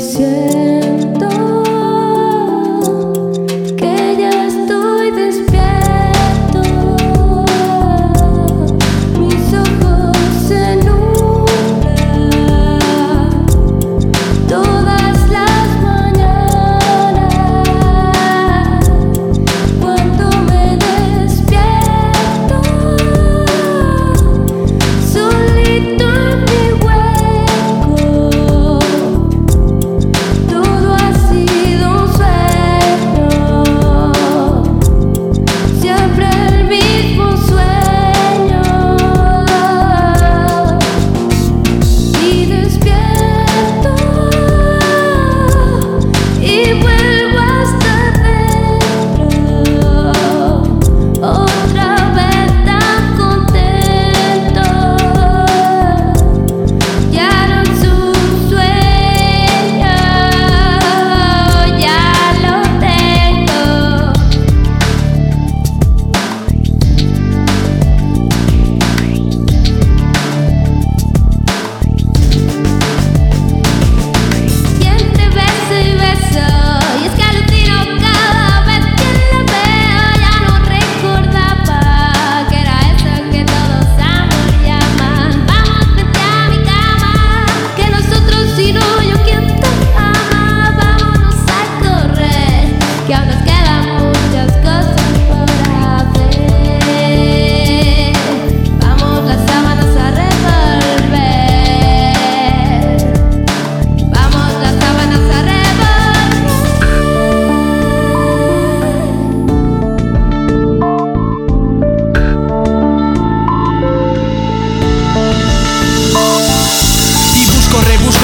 quisiera.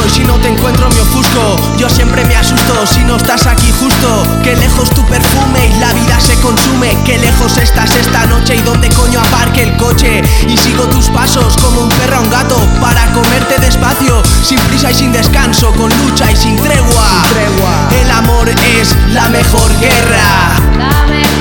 si no te encuentro me ofusco. Yo siempre me asusto si no estás aquí justo. Que lejos tu perfume y la vida se consume. Que lejos estás esta noche y dónde coño aparque el coche. Y sigo tus pasos como un perro a un gato Para comerte despacio, sin prisa y sin descanso Con lucha y sin tregua, tregua. El amor es la mejor guerra.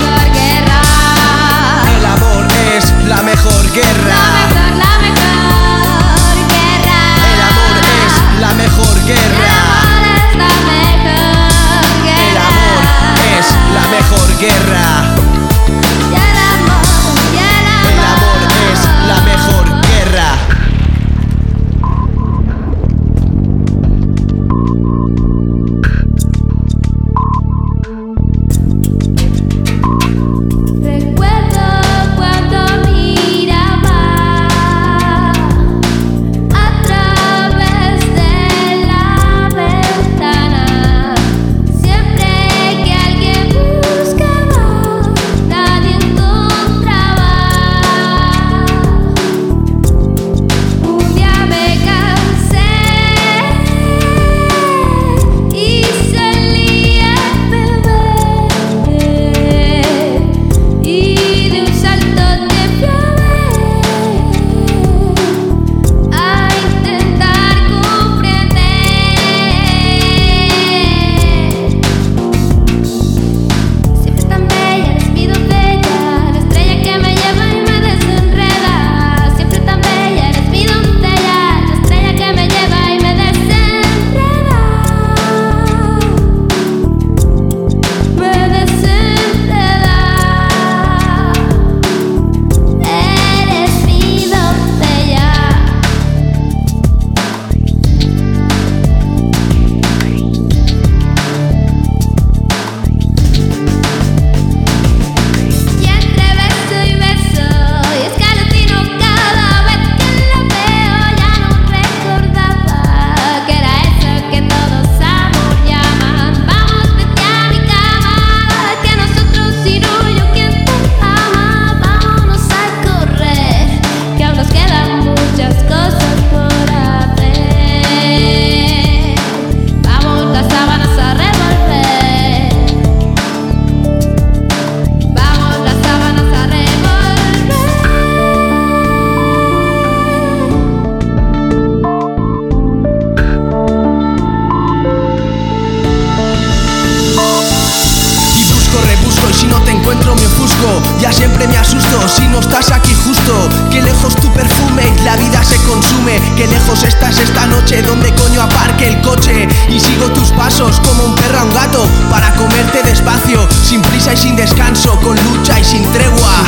siempre me asusto si no estás aquí justo. Que lejos tu perfume y la vida se consume. Que lejos estás esta noche donde coño aparque el coche. Y sigo tus pasos como un perro a un gato para comerte despacio, sin prisa y sin descanso, con lucha y sin tregua.